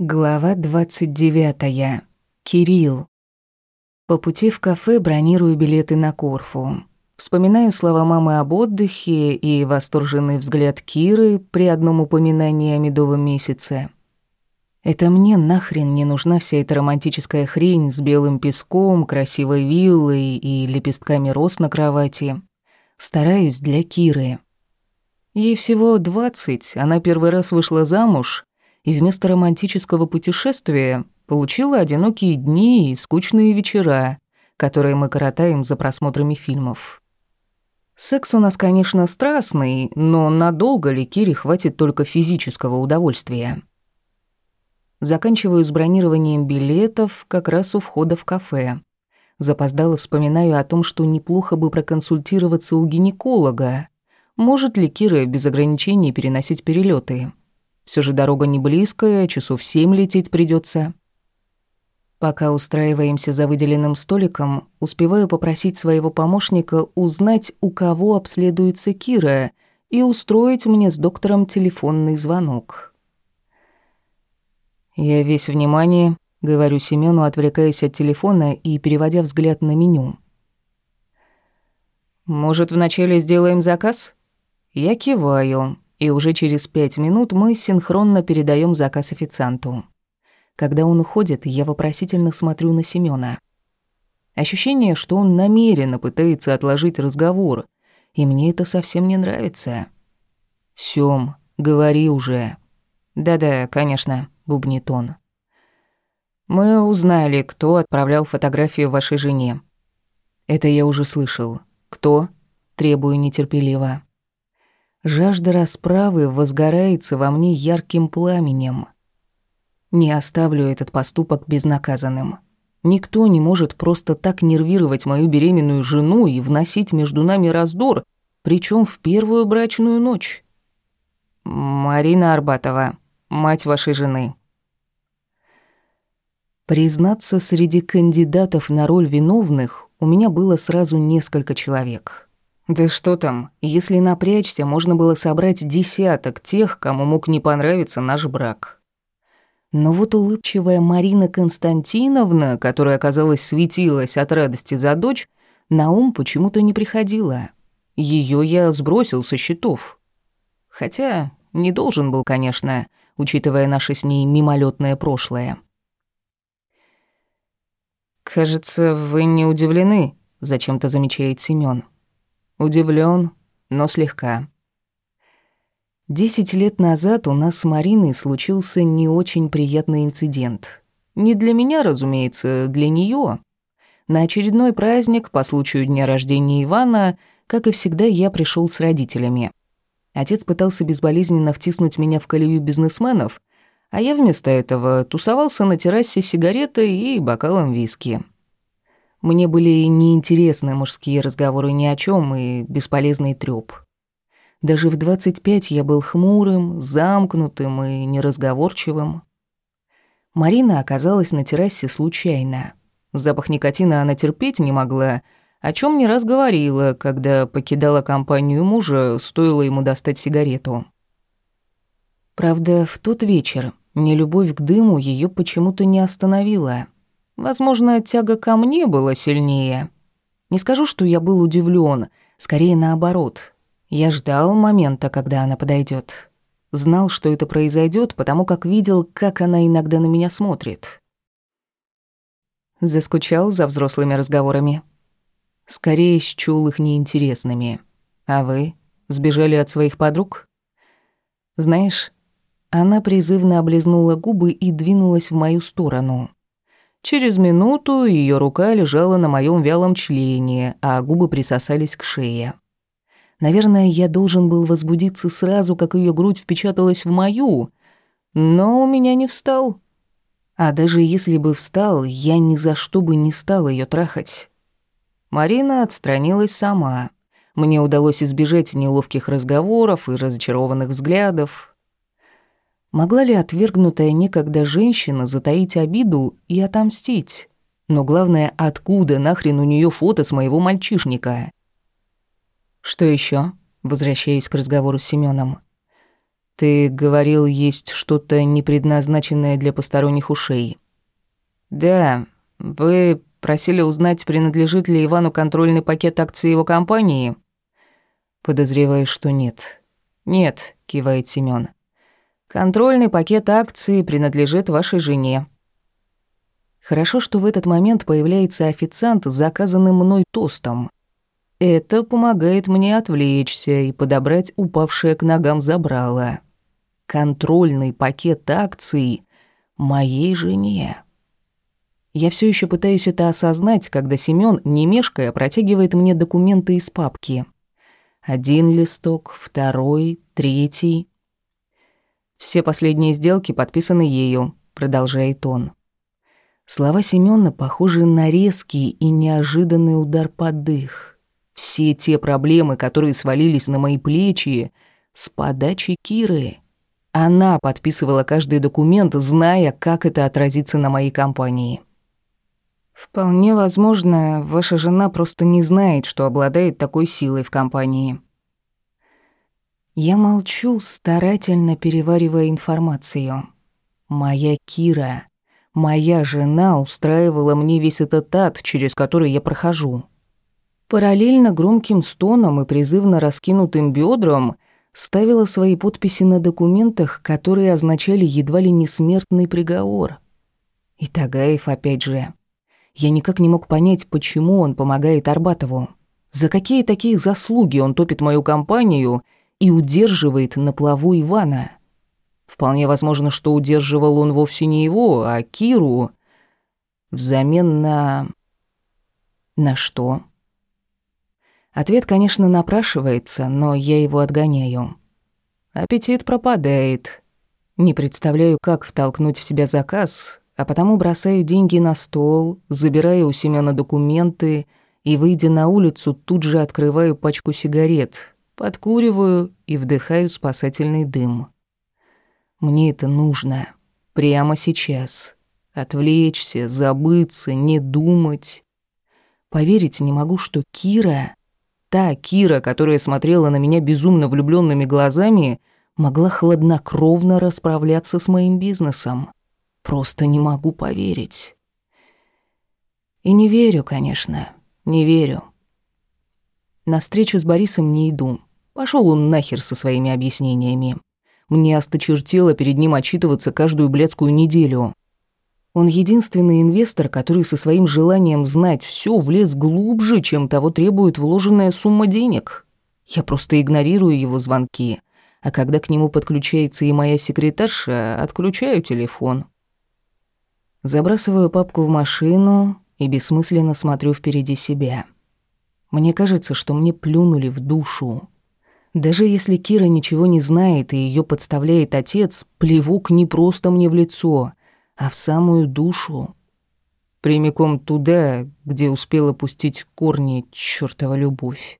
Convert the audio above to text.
Глава 29. Кирилл. По пути в кафе бронирую билеты на Корфу. Вспоминаю слова мамы об отдыхе и восторженный взгляд Киры при одном упоминании о медовом месяце. Это мне нахрен не нужна вся эта романтическая хрень с белым песком, красивой виллой и лепестками роз на кровати. Стараюсь для Киры. Ей всего двадцать, она первый раз вышла замуж, и вместо романтического путешествия получила одинокие дни и скучные вечера, которые мы коротаем за просмотрами фильмов. Секс у нас, конечно, страстный, но надолго ли Кире хватит только физического удовольствия? Заканчиваю с бронированием билетов как раз у входа в кафе. Запоздало вспоминаю о том, что неплохо бы проконсультироваться у гинеколога. Может ли Кира без ограничений переносить перелеты? Все же дорога не близкая, часов семь лететь придется. Пока устраиваемся за выделенным столиком, успеваю попросить своего помощника узнать, у кого обследуется Кира, и устроить мне с доктором телефонный звонок. «Я весь внимание», — говорю Семену, отвлекаясь от телефона и переводя взгляд на меню. «Может, вначале сделаем заказ?» Я киваю и уже через пять минут мы синхронно передаем заказ официанту. Когда он уходит, я вопросительно смотрю на Семёна. Ощущение, что он намеренно пытается отложить разговор, и мне это совсем не нравится. «Сём, говори уже». «Да-да, конечно», — бубнит он. «Мы узнали, кто отправлял фотографию вашей жене». «Это я уже слышал. Кто?» — требую нетерпеливо. Жажда расправы возгорается во мне ярким пламенем. Не оставлю этот поступок безнаказанным. Никто не может просто так нервировать мою беременную жену и вносить между нами раздор, причем в первую брачную ночь. Марина Арбатова, мать вашей жены. Признаться, среди кандидатов на роль виновных у меня было сразу несколько человек. Да что там, если напрячься, можно было собрать десяток тех, кому мог не понравиться наш брак. Но вот улыбчивая Марина Константиновна, которая, оказалось, светилась от радости за дочь, на ум почему-то не приходила. Ее я сбросил со счетов. Хотя не должен был, конечно, учитывая наше с ней мимолетное прошлое. «Кажется, вы не удивлены», — зачем-то замечает Семён. Удивлен, но слегка. Десять лет назад у нас с Мариной случился не очень приятный инцидент. Не для меня, разумеется, для нее. На очередной праздник по случаю дня рождения Ивана, как и всегда, я пришел с родителями. Отец пытался безболезненно втиснуть меня в колею бизнесменов, а я вместо этого тусовался на террасе сигаретой и бокалом виски. Мне были неинтересны мужские разговоры ни о чем и бесполезный трёп. Даже в 25 я был хмурым, замкнутым и неразговорчивым. Марина оказалась на террасе случайно. Запах никотина она терпеть не могла, о чем не раз говорила, когда покидала компанию мужа, стоило ему достать сигарету. Правда, в тот вечер нелюбовь к дыму ее почему-то не остановила — Возможно, тяга ко мне была сильнее. Не скажу, что я был удивлен, скорее наоборот. Я ждал момента, когда она подойдет. Знал, что это произойдет, потому как видел, как она иногда на меня смотрит. Заскучал за взрослыми разговорами. Скорее, счёл их неинтересными. А вы сбежали от своих подруг? Знаешь, она призывно облизнула губы и двинулась в мою сторону. Через минуту ее рука лежала на моем вялом члене, а губы присосались к шее. Наверное, я должен был возбудиться сразу, как ее грудь впечаталась в мою, но у меня не встал. А даже если бы встал, я ни за что бы не стал ее трахать. Марина отстранилась сама. Мне удалось избежать неловких разговоров и разочарованных взглядов. Могла ли отвергнутая некогда женщина затаить обиду и отомстить? Но главное, откуда нахрен у нее фото с моего мальчишника? Что еще? Возвращаясь к разговору с Семеном. Ты говорил, есть что-то не предназначенное для посторонних ушей. Да, вы просили узнать, принадлежит ли Ивану контрольный пакет акций его компании. Подозреваю, что нет. Нет, кивает Семён. Контрольный пакет акций принадлежит вашей жене. Хорошо, что в этот момент появляется официант с заказанным мной тостом. Это помогает мне отвлечься и подобрать упавшее к ногам забрало. Контрольный пакет акций моей жене. Я все еще пытаюсь это осознать, когда Семён, не мешкая, протягивает мне документы из папки. Один листок, второй, третий. Все последние сделки подписаны ею, продолжает он. Слова Семёна похожи на резкий и неожиданный удар под дых. Все те проблемы, которые свалились на мои плечи, с подачи Киры. Она подписывала каждый документ, зная, как это отразится на моей компании. Вполне возможно, ваша жена просто не знает, что обладает такой силой в компании. Я молчу, старательно переваривая информацию. Моя Кира Моя жена устраивала мне весь этот ад, через который я прохожу. Параллельно громким стоном и призывно раскинутым бедрам ставила свои подписи на документах, которые означали едва ли не смертный приговор. И Тагаев опять же. Я никак не мог понять, почему он помогает Арбатову. За какие такие заслуги он топит мою компанию и удерживает на плаву Ивана? Вполне возможно, что удерживал он вовсе не его, а Киру взамен на... На что? Ответ, конечно, напрашивается, но я его отгоняю. Аппетит пропадает. Не представляю, как втолкнуть в себя заказ, а потому бросаю деньги на стол, забираю у Семёна документы и, выйдя на улицу, тут же открываю пачку сигарет, подкуриваю и вдыхаю спасательный дым. Мне это нужно. Прямо сейчас. Отвлечься, забыться, не думать. Поверить не могу, что Кира, та Кира, которая смотрела на меня безумно влюбленными глазами, могла хладнокровно расправляться с моим бизнесом. Просто не могу поверить. И не верю, конечно, не верю. На встречу с Борисом не иду. Пошел он нахер со своими объяснениями. Мне осточертело перед ним отчитываться каждую блядскую неделю. Он единственный инвестор, который со своим желанием знать все влез глубже, чем того требует вложенная сумма денег. Я просто игнорирую его звонки, а когда к нему подключается и моя секретарша, отключаю телефон. Забрасываю папку в машину и бессмысленно смотрю впереди себя. Мне кажется, что мне плюнули в душу. Даже если Кира ничего не знает и ее подставляет отец, плевок не просто мне в лицо, а в самую душу. Прямиком туда, где успела пустить корни чёртова любовь.